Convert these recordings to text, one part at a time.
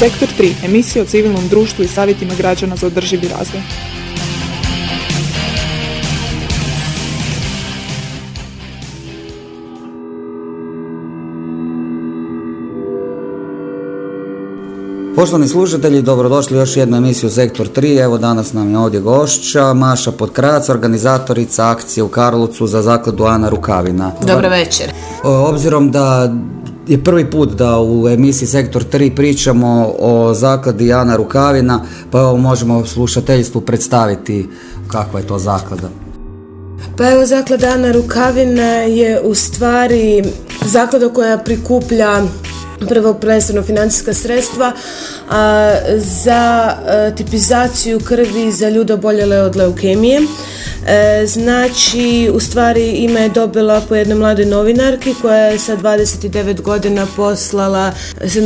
Sektor 3. Emisija o civilnom društvu i savjetima građana za održivi razvoj. Poštovani slušatelji, dobrodošli u još jednu emisiju Sektor 3. Evo danas nam je ovdje gošća Maša Podkrac, organizatorica akcije u Karlovcu za zakladu Ana Rukavina. Dobro večer. Obzirom da je prvi put da u emisiji Sektor 3 pričamo o zakladi Ana Rukavina, pa evo možemo slušateljstvu predstaviti kakva je to zaklada. Pa evo zaklada Ana Rukavina je u stvari zaklada koja prikuplja prvo prvenstveno financijska sredstva a, za a, tipizaciju krvi za ljude oboljele od leukemije. E, znači, u stvari ime je dobila po jednoj mladoj novinarki koja je sa 29 godina poslala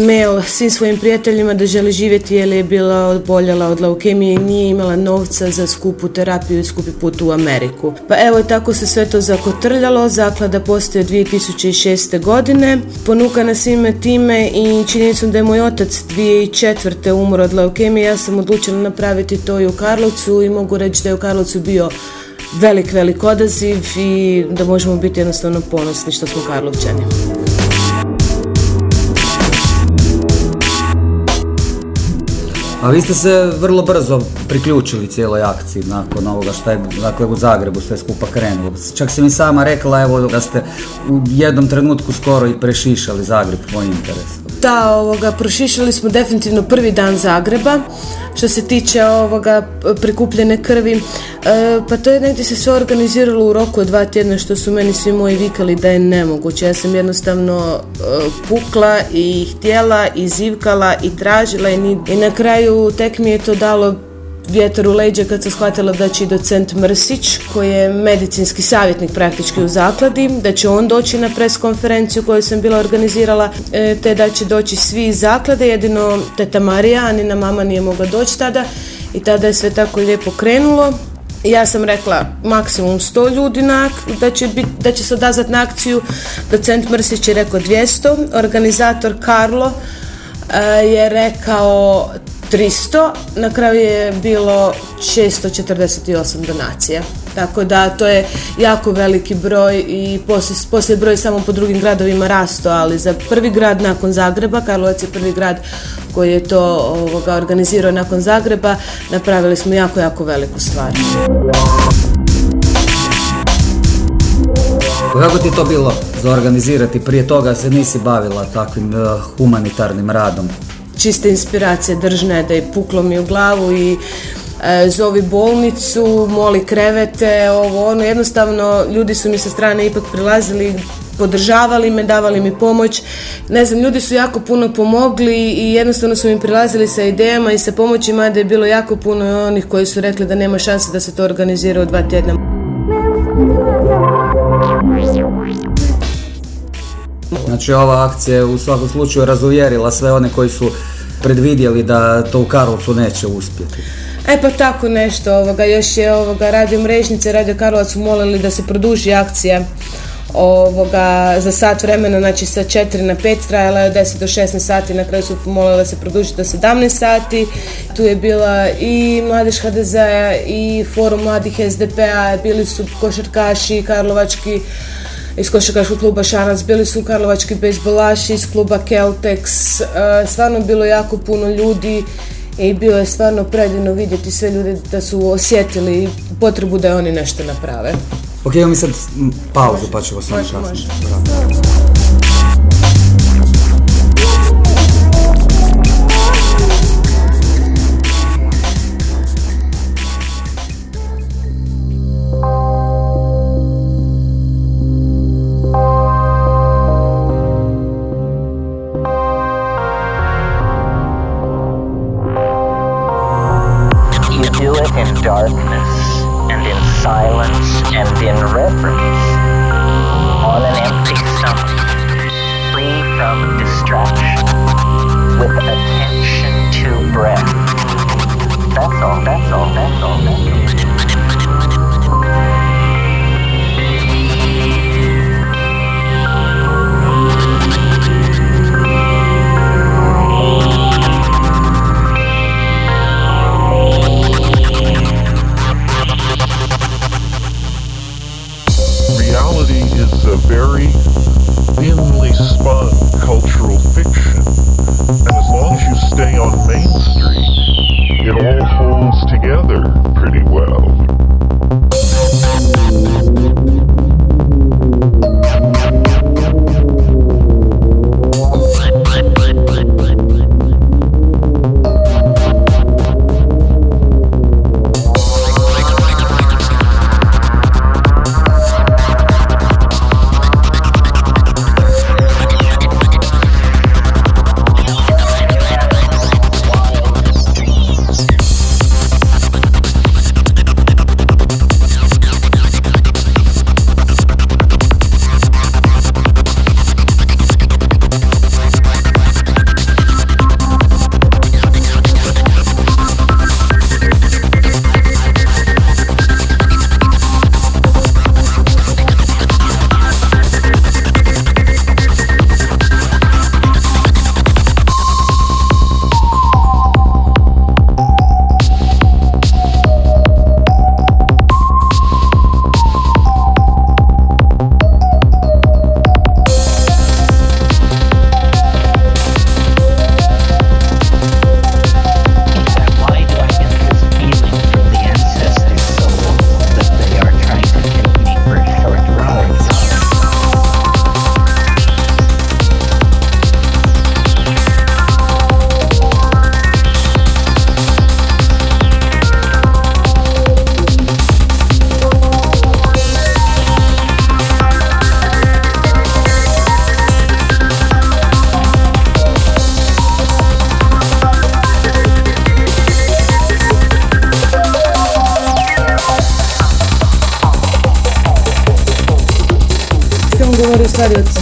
mail svim svojim prijateljima da želi živjeti jer je bila oboljela od leukemije i nije imala novca za skupu terapiju i skupi put u Ameriku. Pa evo tako se sve to zakotrljalo, zaklada postoje 2006. godine, ponukana svime time i činjenicom da je moj otac 2004. umro od leukemije, ja sam odlučila napraviti to i u Karlovcu i mogu reći da je u Karlovcu bio velik, velik odaziv i da možemo biti jednostavno ponosni što smo Karlovčani. A vi ste se vrlo brzo priključili cijeloj akciji nakon ovoga što je dakle, u Zagrebu sve skupa krenulo. Čak si mi sama rekla evo da ste u jednom trenutku skoro i prešišali Zagreb po interesu. Da, ovoga, prošišali smo definitivno prvi dan Zagreba što se tiče ovoga prikupljene krvi. E, pa to je negdje se sve organiziralo u roku od dva tjedna što su meni svi moji vikali da je nemoguće. Ja sam jednostavno e, pukla i htjela i zivkala i tražila i, i na kraju tek mi je to dalo vjetar u leđa kad sam shvatila da će i docent Mrsić, koji je medicinski savjetnik praktički u zakladi, da će on doći na pres konferenciju koju sam bila organizirala, e, te da će doći svi iz zaklade, jedino teta Marija, Anina mama nije mogla doći tada i tada je sve tako lijepo krenulo. Ja sam rekla maksimum 100 ljudi na, da, će bit, da će se odazvati na akciju. Docent Mrsić je rekao 200. Organizator Karlo e, je rekao 300, na kraju je bilo 648 donacija. Tako da to je jako veliki broj i poslije, broj samo po drugim gradovima rasto, ali za prvi grad nakon Zagreba, Karlovac je prvi grad koji je to ovoga, organizirao nakon Zagreba, napravili smo jako, jako veliku stvar. Kako ti to bilo za? Prije toga se nisi bavila takvim uh, humanitarnim radom? Čiste inspiracije držne da je puklo mi u glavu i e, zovi bolnicu, moli krevete, ovo ono, jednostavno ljudi su mi sa strane ipak prilazili podržavali me, davali mi pomoć. Ne znam, ljudi su jako puno pomogli i jednostavno su mi prilazili sa idejama i sa pomoćima da je bilo jako puno onih koji su rekli da nema šanse da se to organizira u dva tjedna. Znači ova akcija je u svakom slučaju razuvjerila sve one koji su predvidjeli da to u Karlovcu neće uspjeti. E pa tako nešto, ovoga, još je ovoga, radio Mrežnice, radio Karlovac su molili da se produži akcija ovoga, za sat vremena, znači sa 4 na 5 trajala je od 10 do 16 sati, na kraju su molili da se produži do 17 sati. Tu je bila i Mladež HDZ-a i Forum mladih SDP-a, bili su košarkaši, karlovački iz košarkaškog kluba Šanac, bili su karlovački bejsbolaši iz kluba Keltex, e, stvarno bilo jako puno ljudi i bilo je stvarno predivno vidjeti sve ljude da su osjetili potrebu da oni nešto naprave. Ok, mi sad pauzu pa ćemo samo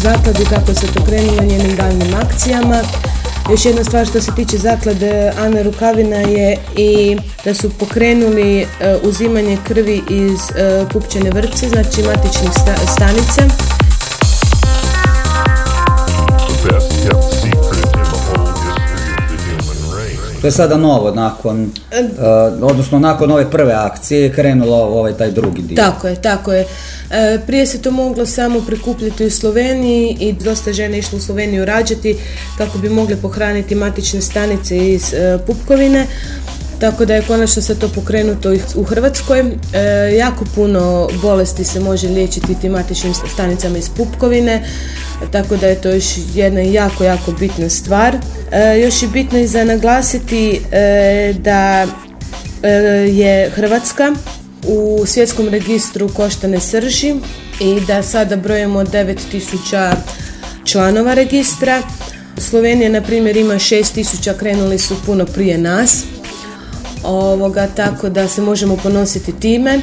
zakladi, kako se to krenulo njenim daljnim akcijama. Još jedna stvar što se tiče zaklade Ana Rukavina je i da su pokrenuli e, uzimanje krvi iz pupčane vrpce, znači matičnih stanica. To je sada novo, nakon, uh, odnosno nakon ove prve akcije krenulo ovaj taj drugi dio. Tako je, tako je. E, prije se to moglo samo prikupljati u Sloveniji i dosta žena išlo u Sloveniju rađati kako bi mogle pohraniti matične stanice iz e, pupkovine. Tako da je konačno se to pokrenuto u Hrvatskoj. E, jako puno bolesti se može liječiti tim stanicama iz pupkovine, tako da je to još jedna jako, jako bitna stvar. još je bitno i za naglasiti da je Hrvatska u svjetskom registru koštane srži i da sada brojimo 9000 članova registra. Slovenija, na primjer, ima 6000, krenuli su puno prije nas. Ovoga, tako da se možemo ponositi time.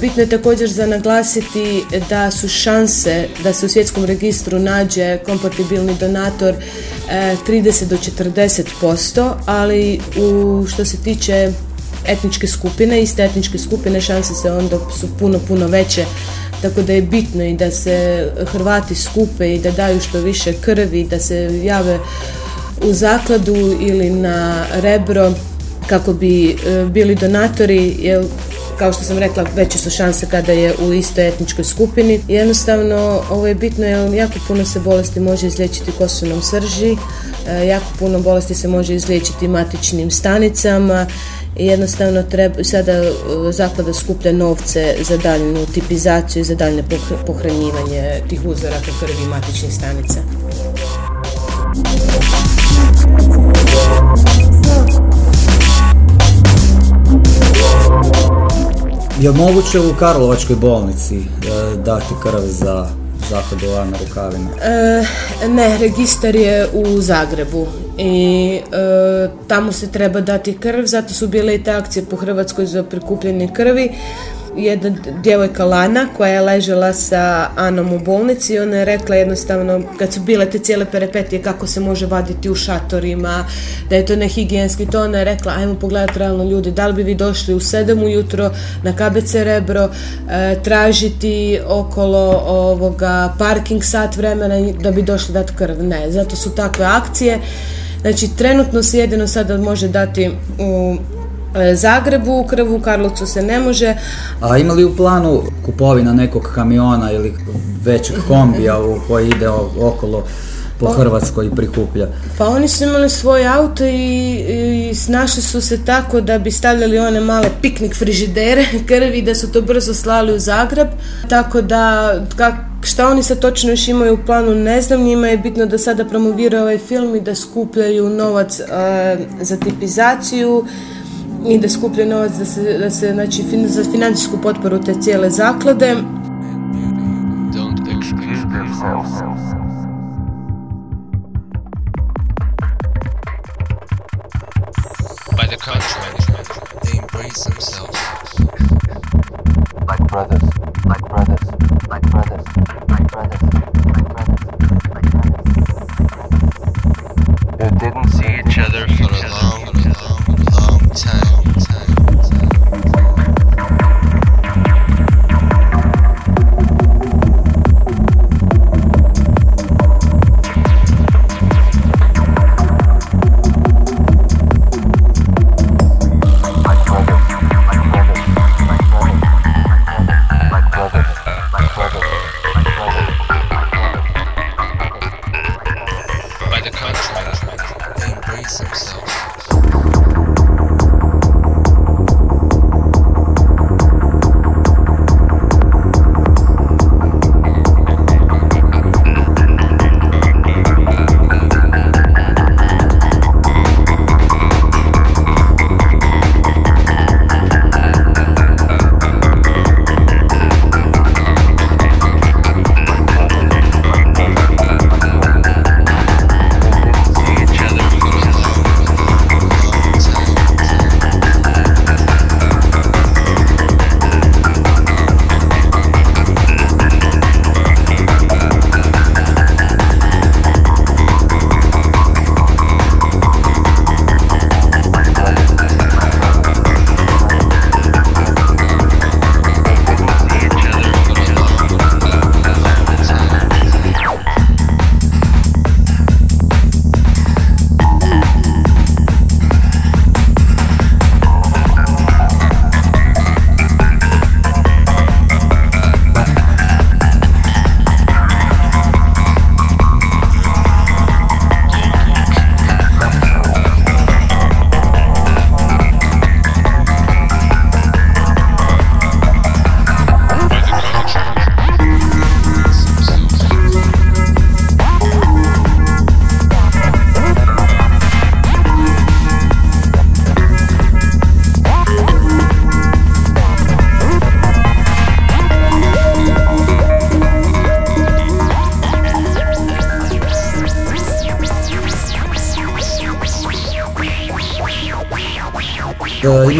Bitno je također za naglasiti da su šanse da se u svjetskom registru nađe kompatibilni donator 30 e, do 40%, ali u što se tiče etničke skupine, iste etničke skupine šanse se onda su puno, puno veće tako da je bitno i da se Hrvati skupe i da daju što više krvi, da se jave u zakladu ili na rebro kako bi e, bili donatori, jer kao što sam rekla, veće su šanse kada je u istoj etničkoj skupini. Jednostavno, ovo je bitno jer jako puno se bolesti može izliječiti kosunom srži, jako puno bolesti se može izliječiti matičnim stanicama i jednostavno treba, sada e, zaklada skuplja novce za daljnu tipizaciju i za daljne pohranjivanje tih uzoraka krvi matičnih stanica. Je moguće u Karlovačkoj bolnici e, dati krv za zakladu Ana Rukavina? E, ne, registar je u Zagrebu i e, tamo se treba dati krv, zato su bile i te akcije po Hrvatskoj za prikupljanje krvi jedna djevojka Lana koja je ležela sa Anom u bolnici i ona je rekla jednostavno kad su bile te cijele perepetije kako se može vaditi u šatorima, da je to nehigijenski to, ona je rekla ajmo pogledati realno ljudi, da li bi vi došli u sedam ujutro na KBC Rebro e, tražiti okolo ovoga parking sat vremena da bi došli dati krv, ne, zato su takve akcije. Znači, trenutno se jedino sada može dati u E, Zagrebu, krvu u Karlovcu se ne može. A ima li u planu kupovina nekog kamiona ili većeg kombija u koji ide okolo po Hrvatskoj i prikuplja. Pa oni su imali svoj auto i, i snašli su se tako da bi stavljali one male piknik frižidere krvi da su to brzo slali u Zagreb. Tako da kak, šta oni sad točno još imaju u planu ne znam, njima je bitno da sada promoviraju ovaj film i da skupljaju novac eh, za tipizaciju i da skupljaju novac da se, da se znači, fin- za financijsku potporu te cijele zaklade. By the contrary, they embrace themselves. like brothers, like brothers, like brothers, like brothers,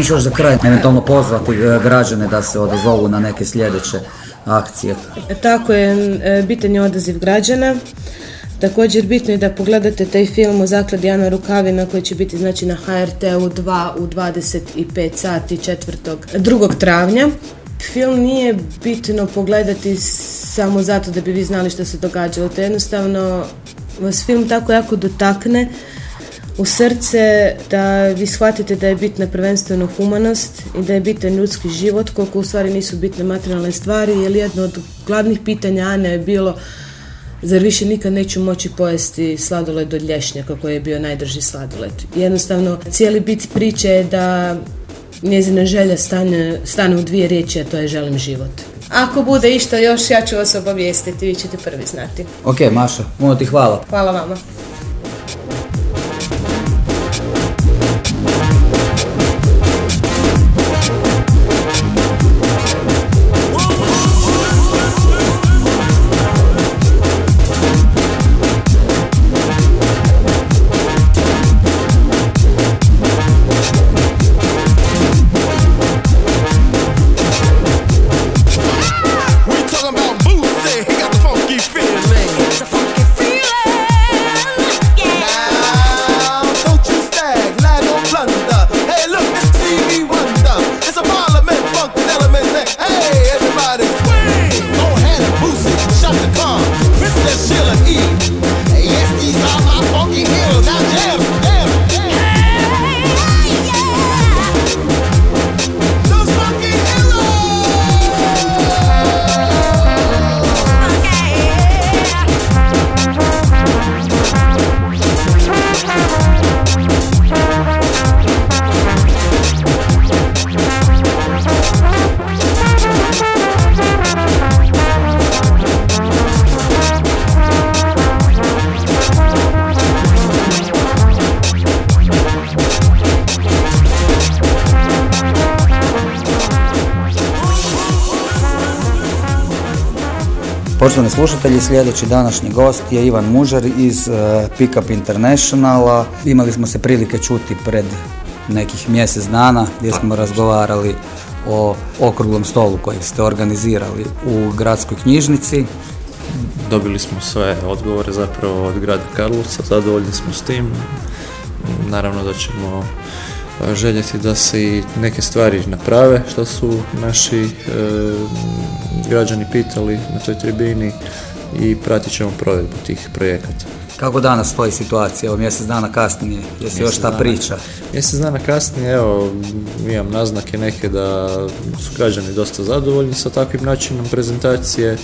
Imaš još za kraj eventualno pozvati e, građane da se odazovu na neke sljedeće akcije. Tako je, e, bitan je odaziv građana. Također bitno je da pogledate taj film o zakladi Jana Rukavina koji će biti znači na HRT-u 2 u 25 sati 4. 2. travnja. Film nije bitno pogledati samo zato da bi vi znali što se događalo. To jednostavno vas film tako jako dotakne u srce da vi shvatite da je bitna prvenstveno humanost i da je bitan ljudski život, koliko u stvari nisu bitne materijalne stvari, jer jedno od glavnih pitanja Ane je bilo zar više nikad neću moći pojesti sladoled od lješnjaka koji je bio najdrži sladoled. Jednostavno, cijeli bit priče je da njezina želja stane, stane u dvije riječi, a to je želim život. Ako bude išta još, ja ću vas obavijestiti, vi ćete prvi znati. Ok, Maša, puno ti hvala. Hvala vama. Poštovani slušatelji, sljedeći današnji gost je Ivan Mužar iz e, Pickup Internationala. Imali smo se prilike čuti pred nekih mjesec dana gdje smo razgovarali o okruglom stolu koji ste organizirali u gradskoj knjižnici. Dobili smo sve odgovore zapravo od grada Karlovca, zadovoljni smo s tim. Naravno da ćemo željeti da se i neke stvari naprave što su naši e, građani pitali na toj tribini i pratit ćemo provedbu tih projekata. Kako danas stoji situacija, evo mjesec dana kasnije, je se još ta dana. priča? Mjesec dana kasnije, evo, imam naznake neke da su građani dosta zadovoljni sa takvim načinom prezentacije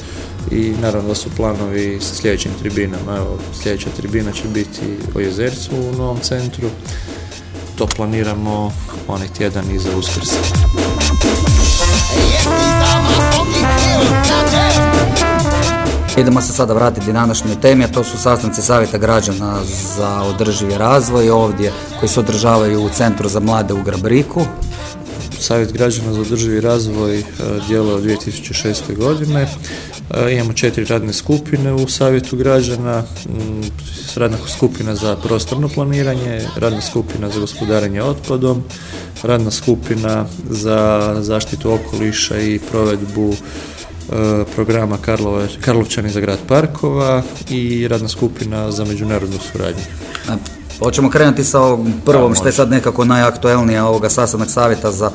i naravno da su planovi sa sljedećim tribinama. Evo, sljedeća tribina će biti o Jezercu u novom centru. To planiramo onaj tjedan iza Uskrsa. Idemo se sada vratiti današnjoj temi, a to su sastanci savjeta građana za održivi razvoj ovdje koji se održavaju u Centru za mlade u Grabriku. Savjet građana za održivi razvoj e, djeluje od 2006. godine. E, Imamo četiri radne skupine u savjetu građana, radna skupina za prostorno planiranje, radna skupina za gospodarenje otpadom, radna skupina za zaštitu okoliša i provedbu e, programa Karlovčani za grad parkova i radna skupina za međunarodnu suradnju. Hoćemo krenuti sa ovom prvom, što je sad nekako najaktuelnije ovoga sastanak savjeta za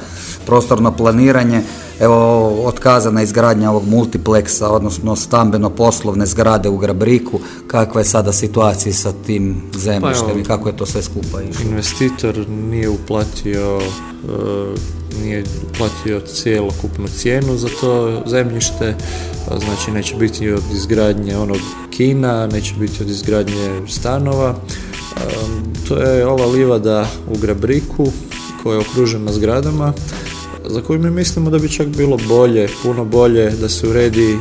prostorno planiranje. Evo, otkazana izgradnja ovog multipleksa, odnosno stambeno-poslovne zgrade u Grabriku. Kakva je sada situacija sa tim zemljištem Pa i kako je to sve skupa išlo? Investitor nije uplatio e, nije uplatio cijelokupnu cijenu za to zemljište, znači neće biti od izgradnje onog kina, neće biti od izgradnje stanova. To je ova livada u Grabriku koja je okružena zgradama za koju mi mislimo da bi čak bilo bolje, puno bolje da se uredi e,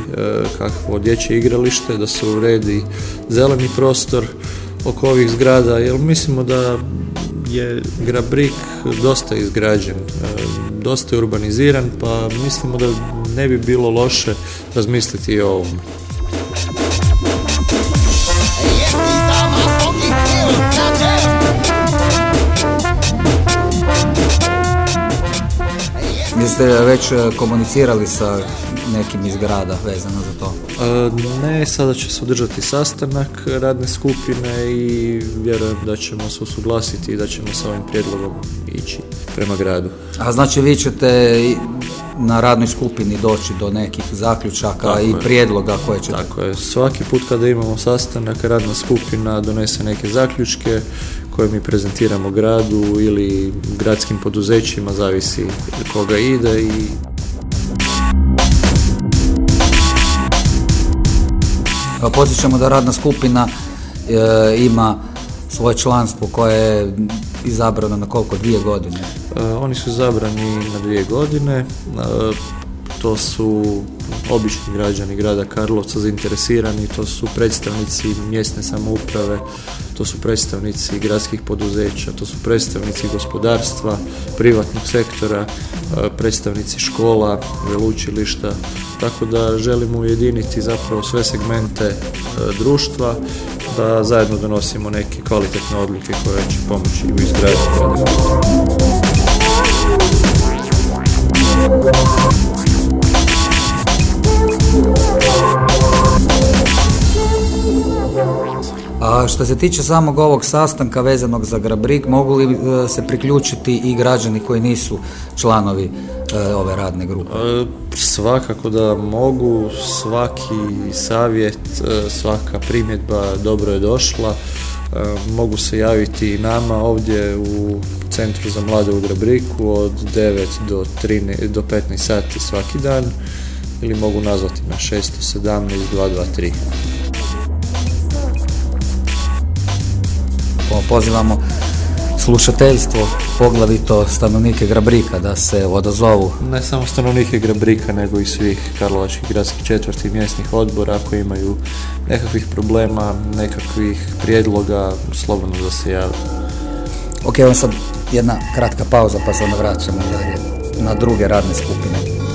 kakvo dječje igralište, da se uredi zeleni prostor oko ovih zgrada, jer mislimo da je Grabrik dosta izgrađen, e, dosta urbaniziran, pa mislimo da ne bi bilo loše razmisliti o ovom. Jeste već e, komunicirali sa nekim iz grada vezano za to? E, Ne, sada će se održati sastanak radne skupine i vjerujem da ćemo se usuglasiti i da ćemo sa ovim prijedlogom ići prema gradu. A znači vi ćete na radnoj skupini doći do nekih zaključaka Tako i je. prijedloga koje ćete... Tako je, svaki put kada imamo sastanak, radna skupina donese neke zaključke koje mi prezentiramo gradu ili gradskim poduzećima, zavisi koga ide i Evo, Podsjećamo da radna skupina e, ima svoje članstvo koje je izabrano na koliko dvije godine. E, oni su zabrani na dvije godine. To su obični građani grada Karlovca zainteresirani, to su predstavnici mjesne samouprave, to su predstavnici gradskih poduzeća, to su predstavnici gospodarstva, privatnog sektora, e, predstavnici škola, veleučilišta, tako da želimo ujediniti zapravo sve segmente e, društva, da zajedno donosimo neke kvalitetne odluke koje će pomoći u izgradnji grada. A što se tiče samog ovog sastanka vezanog za Grabrik, mogu li e, se priključiti i građani koji nisu članovi e, ove radne grupe? E, Svakako da mogu, svaki savjet, svaka primjedba dobro je došla. Mogu se javiti i nama ovdje u Centru za mlade u Grabriku od 9 do, 13, do 15 sati svaki dan ili mogu nazvati na 617 223. Pozivamo slušateljstvo, poglavito stanovnike Grabrika da se odazovu. Ne samo stanovnike Grabrika, nego i svih karlovačkih gradskih četvrti i mjesnih odbora ako imaju nekakvih problema, nekakvih prijedloga, slobodno da se jave. Ok, evo sad jedna kratka pauza pa se onda vraćamo dalje na druge radne skupine.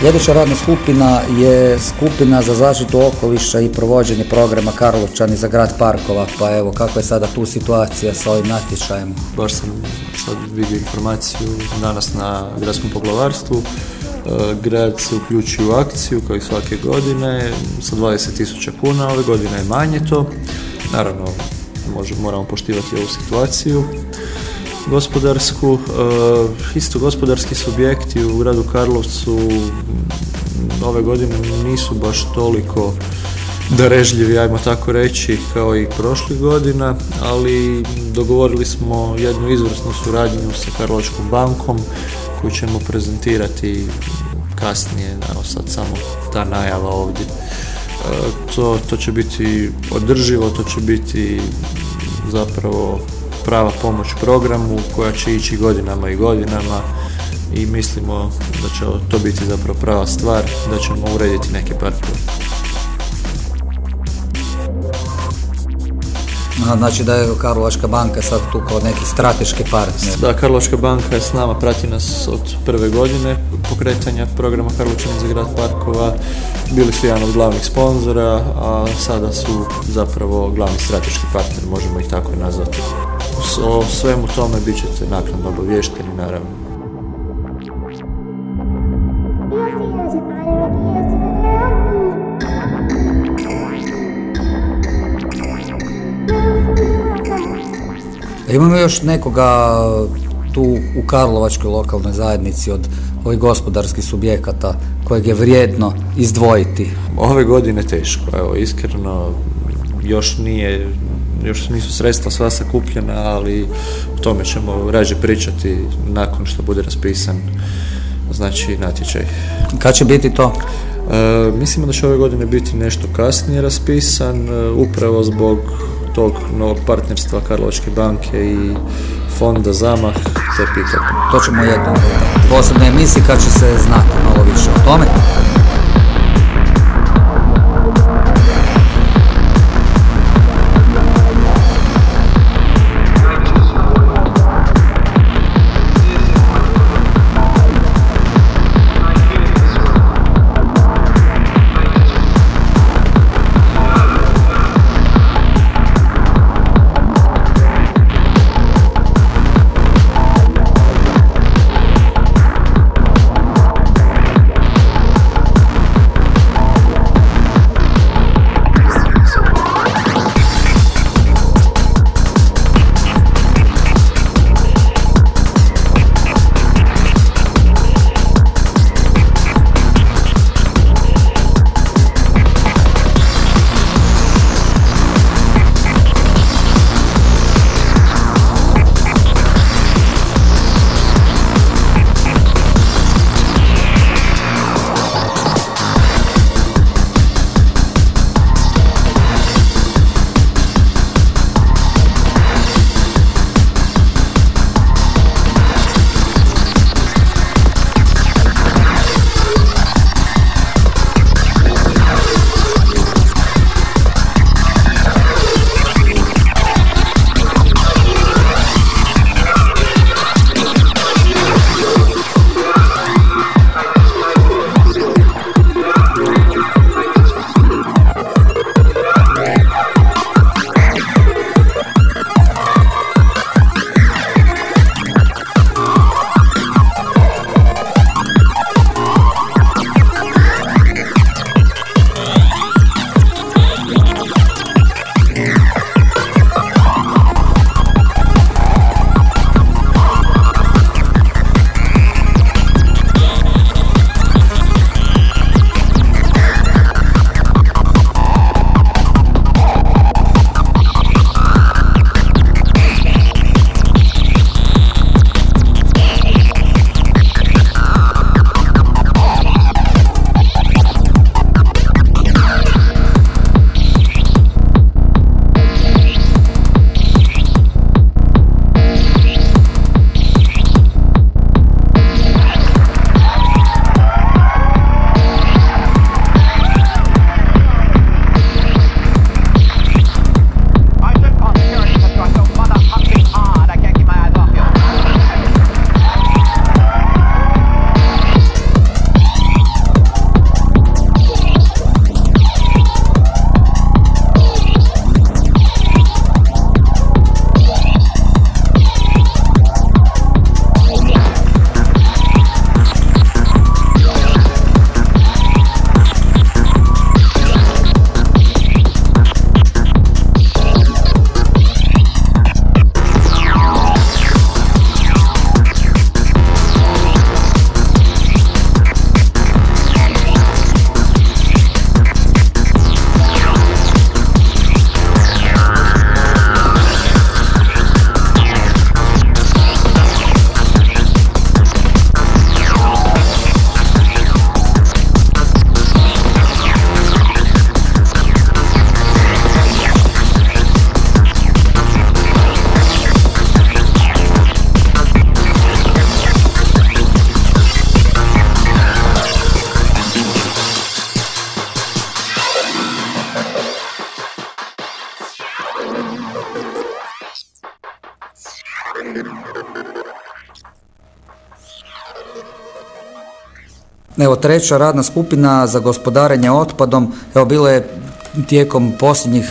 Sljedeća radna skupina je skupina za zaštitu okoliša i provođenje programa Karlovčani za grad parkova. Pa evo, kakva je sada tu situacija sa ovim natječajem? Baš sam sad vidio informaciju danas na gradskom poglavarstvu. E, Grad se uključio u akciju kao i svake godine sa 20.000 kuna, ove godine je manje to. Naravno, može, moramo poštivati ovu situaciju gospodarsku. E, isto gospodarski subjekti u gradu Karlovcu ove godine nisu baš toliko darežljivi, ajmo tako reći, kao i prošlih godina, ali dogovorili smo jednu izvrsnu suradnju sa Karlovačkom bankom koju ćemo prezentirati kasnije, evo sad samo ta najava ovdje. E, To, to će biti održivo, to će biti zapravo prava pomoć programu koja će ići godinama i godinama i mislimo da će to biti zapravo prava stvar, da ćemo urediti neke parkove. Aha, znači da je Karlovačka banka sad tu kao neki strateški partner. Da, Karlovačka banka je s nama, prati nas od prve godine pokretanja programa Karlovčani za grad parkova. Bili su jedan od glavnih sponzora, a sada su zapravo glavni strateški partner, možemo ih tako nazvati. O svemu tome bit ćete naknadno obavješteni, naravno. Imamo još nekoga tu u Karlovačkoj lokalnoj zajednici od ovih gospodarskih subjekata kojeg je vrijedno izdvojiti. Ove godine teško, evo iskreno još nije još nisu sredstva sva sakupljena, ali o tome ćemo rađe pričati nakon što bude raspisan znači natječaj. Kad će biti to? E, mislimo da će ove godine biti nešto kasnije raspisan, e, upravo zbog tog novog partnerstva Karlovačke banke i fonda Zamah te Pickup. To ćemo u jednoj posebnoj emisiji kad će se znati malo više o tome. Evo treća radna skupina za gospodarenje otpadom, evo bilo je tijekom posljednjih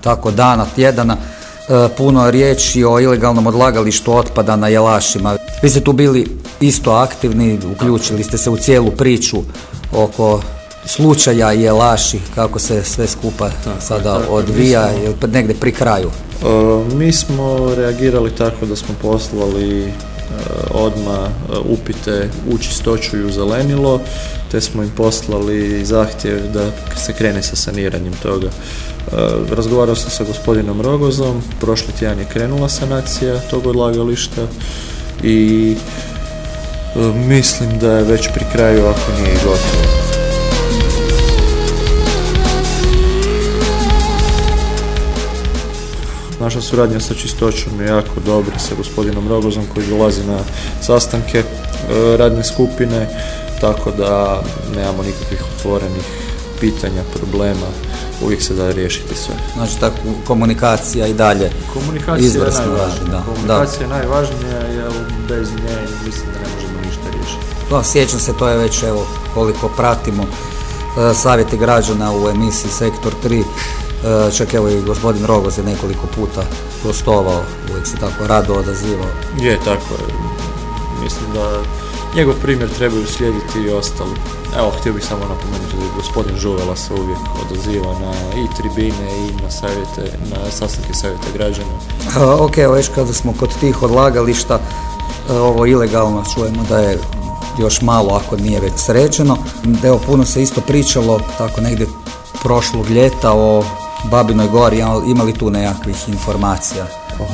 tako dana, tjedana, e, puno riječi o ilegalnom odlagalištu otpada na Jelašima. Vi ste tu bili isto aktivni, uključili ste se u cijelu priču oko slučaja Jelaši, kako se sve skupa tako, sada tako, odvija, negdje pri kraju. E, Mi smo reagirali tako da smo poslali e, odmah e, upite u čistoću i u zelenilo, te smo im poslali zahtjev da se krene sa saniranjem toga. Razgovarao sam sa gospodinom Rogozom, prošli tjedan je krenula sanacija tog odlagališta i mislim da je već pri kraju ako nije gotovo. Naša suradnja sa čistoćom je jako dobra sa gospodinom Rogozom koji dolazi na sastanke e, radne skupine, tako da nemamo nikakvih otvorenih pitanja, problema, uvijek se da riješiti sve. Znači ta komunikacija i dalje. Komunikacija Izvrsno, je najvažnija. da, da. Komunikacija je najvažnija jer bez nje mislim da ne možemo ništa riješiti. Da, sjećam se, to je već evo koliko pratimo e, savjeti građana u emisiji Sektor 3. E, čak evo i gospodin Rogoz je nekoliko puta gostovao, uvijek se tako rado odazivao. Je, tako je. Mislim da njegov primjer trebaju slijediti i ostali. Evo, htio bih samo napomenuti da je gospodin Žuvela se uvijek odaziva na i tribine i na savjete, na sastanke savjeta građana. E, ok, evo već kada smo kod tih odlagališta, e, ovo ilegalno čujemo da je još malo ako nije već sređeno. Evo puno se isto pričalo tako negdje prošlog ljeta o Babinoj gori, ima- ima li tu nekakvih informacija?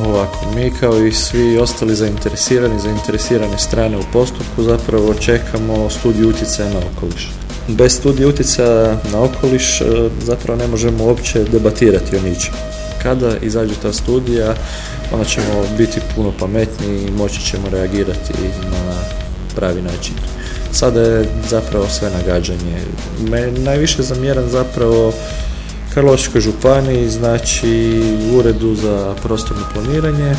Ovako, mi kao i svi ostali zainteresirani, zainteresirane strane u postupku zapravo čekamo studiju utjecaja na okoliš. Bez studije utjecaja na okoliš e, zapravo ne možemo uopće debatirati o ničem. Kada izađe ta studija, onda ćemo biti puno pametniji i moći ćemo reagirati na pravi način. Sada je zapravo sve nagađanje. Me najviše zamjeram zapravo Karlovačkoj županiji, znači uredu za prostorno planiranje, e,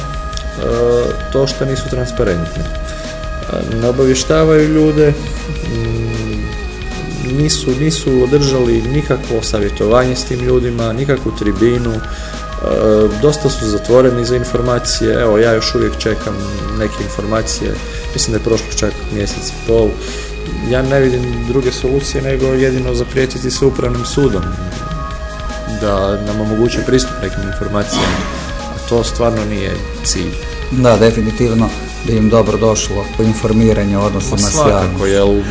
to što nisu transparentni. E, Ne obavještavaju ljude, mm, nisu, nisu održali nikakvo savjetovanje s tim ljudima, nikakvu tribinu, e, dosta su zatvoreni za informacije, evo ja još uvijek čekam neke informacije, mislim da je prošlo čak mjesec i pol, ja ne vidim druge solucije nego jedino zaprijetiti se upravnim sudom da nam omoguće pristup nekim informacijama, a to stvarno nije cilj. Da, definitivno bi im dobro došlo informiranje o odnosima s Svakako, javnošću. jel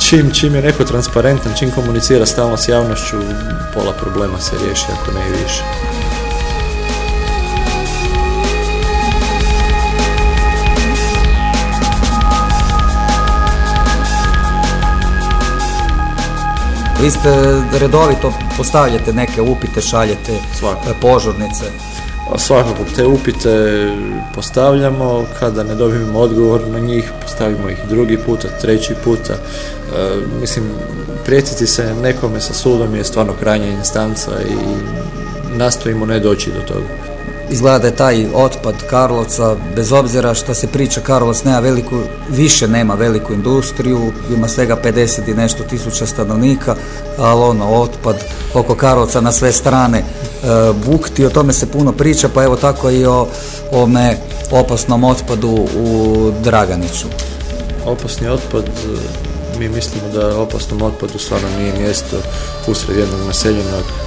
čim, čim je neko transparentan, čim komunicira stalno s javnošću, pola problema se riješi, ako ne i više. Vi ste redovito postavljate neke upite, šaljete Svakako. e, požurnice. A Svakako te upite postavljamo, kada ne dobijemo odgovor na njih, postavimo ih drugi puta, treći puta. E, mislim, prijetiti se nekome sa sudom je stvarno krajnja instanca i nastojimo ne doći do toga. Izgleda da je taj otpad Karlovca, bez obzira što se priča Karlovac nema veliku, više nema veliku industriju, ima svega 50 i nešto tisuća stanovnika, ali ono, otpad oko Karlovca na sve strane e, bukti, o tome se puno priča, pa evo tako i o ome opasnom otpadu u Draganiću. Opasni otpad, e, mi mislimo da opasnom otpadu stvarno nije mjesto usred jednog naseljenog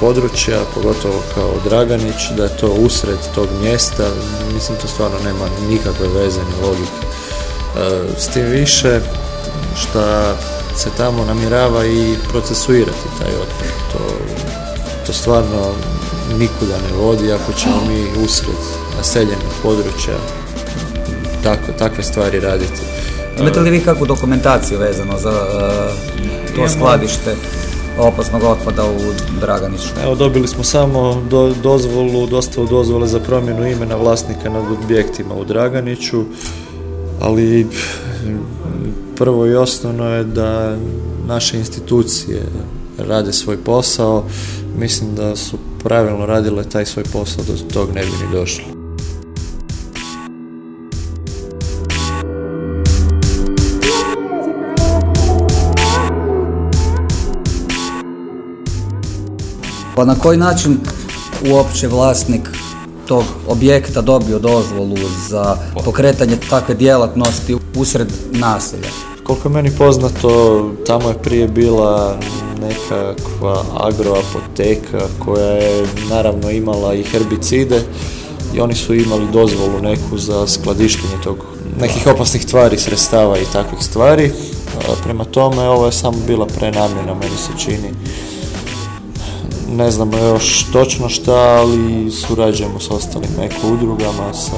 područja, pogotovo kao Draganić, da je to usred tog mjesta, mislim to stvarno nema nikakve veze ni logike. E, s tim više što se tamo namjerava i procesuirati taj otpad. To, to stvarno nikuda ne vodi ako ćemo mi usred naseljenog područja tako, takve stvari raditi. Imate li vi kakvu dokumentaciju vezano za e, to Imamo. skladište opasnog otpada u Draganiću? Evo dobili smo samo do, dozvolu, dostavu dozvole za promjenu imena vlasnika nad objektima u Draganiću, ali prvo i osnovno je da naše institucije rade svoj posao. Mislim da su pravilno radile taj svoj posao, do tog ne bi ni došlo. Pa na koji način uopće vlasnik tog objekta dobio dozvolu za pokretanje takve djelatnosti usred naselja? Koliko je meni poznato, tamo je prije bila nekakva agroapoteka koja je naravno imala i herbicide i oni su imali dozvolu neku za skladištenje tog nekih opasnih tvari, sredstava i takvih stvari. Prema tome, ovo je samo bila prenamjena, meni se čini. Ne znamo još točno šta, ali surađujemo s ostalim eko udrugama, sa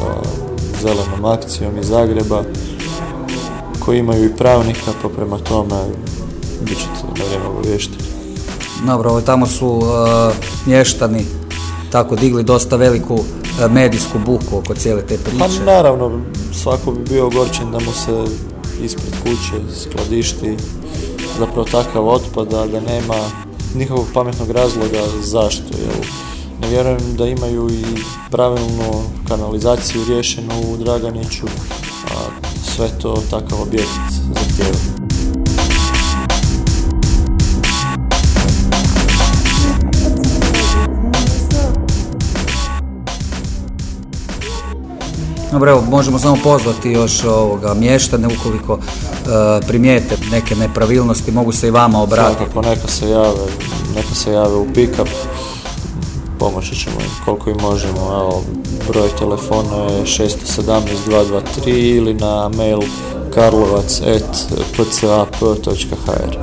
zelenom akcijom iz Zagreba, koji imaju i pravnika, pa prema tome bit ćete na vrijeme obaviješteni. Dobro, ovo tamo su e, mještani tako digli dosta veliku e, medijsku buku oko cijele te Pa priče. naravno, svako bi bio ogorčen da mu se ispred kuće skladišti zapravo takav otpad, da nema nikakvog pametnog razloga zašto. Jel? Ne vjerujem da imaju i pravilnu kanalizaciju rješenu u Draganiću, a sve to takav objekt zahtjeva. Dobro, evo, možemo samo pozvati još ovoga mještane ukoliko primijete neke nepravilnosti, mogu se i vama obratiti. Svakako neka se jave, neka se jave u pick-up, pomoći ćemo im koliko im možemo. Evo, broj telefona je 617 223 ili na mail karlovac.pcap.hr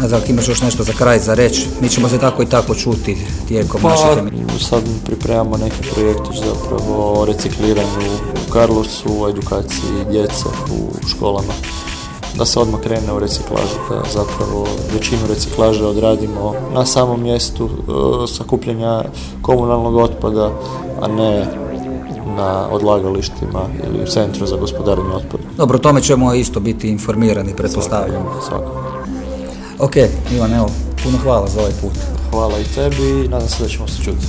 Ne znam, ako imaš još nešto za kraj za reći, mi ćemo se tako i tako čuti tijekom Pa, naših emisija. sad pripremamo neki projektić zapravo o recikliranju u Karlovcu, o edukaciji djece u školama. Da se odmah krene u reciklažu, da zapravo većinu reciklaže odradimo na samom mjestu e, sakupljanja komunalnog otpada, a ne na odlagalištima ili u centru za gospodarenje otpadom. Dobro, o tome ćemo isto biti informirani, pretpostavljam. Svakako. Ok, Ivan, evo, puno hvala za ovaj put. Hvala i tebi i nadam se da ćemo se čuti.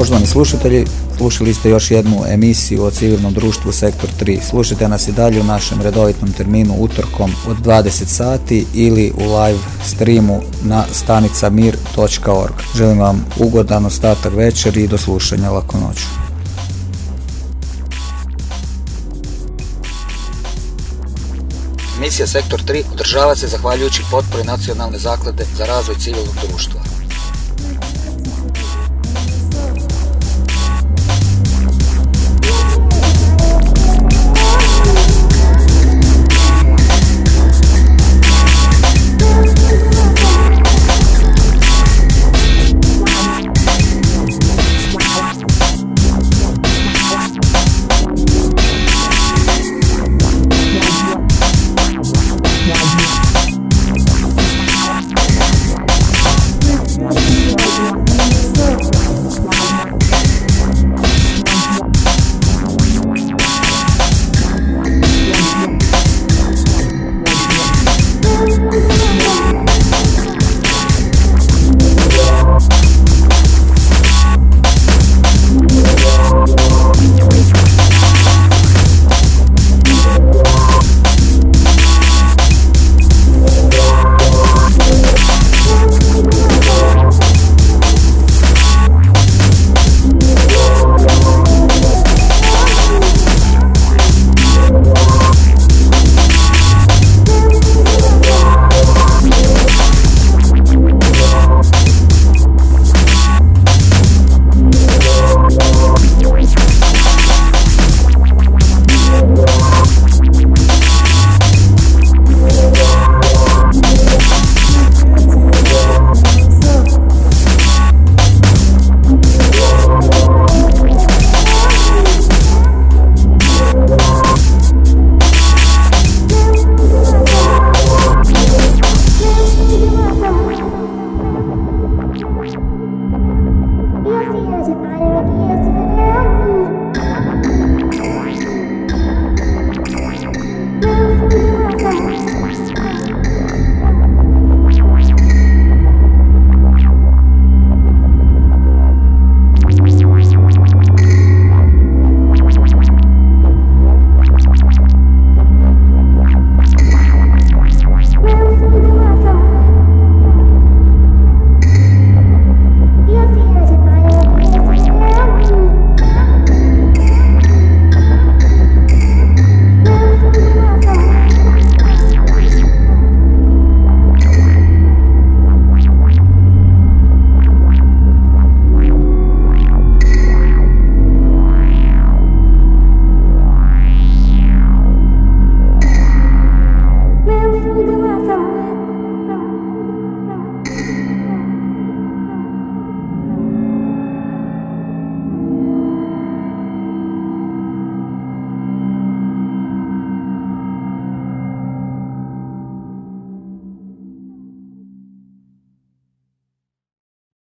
Poštovani slušatelji, slušali ste još jednu emisiju o civilnom društvu Sektor 3. Slušajte nas i dalje u našem redovitom terminu utorkom od 20 sati ili u live streamu na stanicamir.org. Želim vam ugodan ostatak večeri i do slušanja lako noću. Misija Sektor 3 održava se zahvaljujući potpori Nacionalne zaklade za razvoj civilnog društva.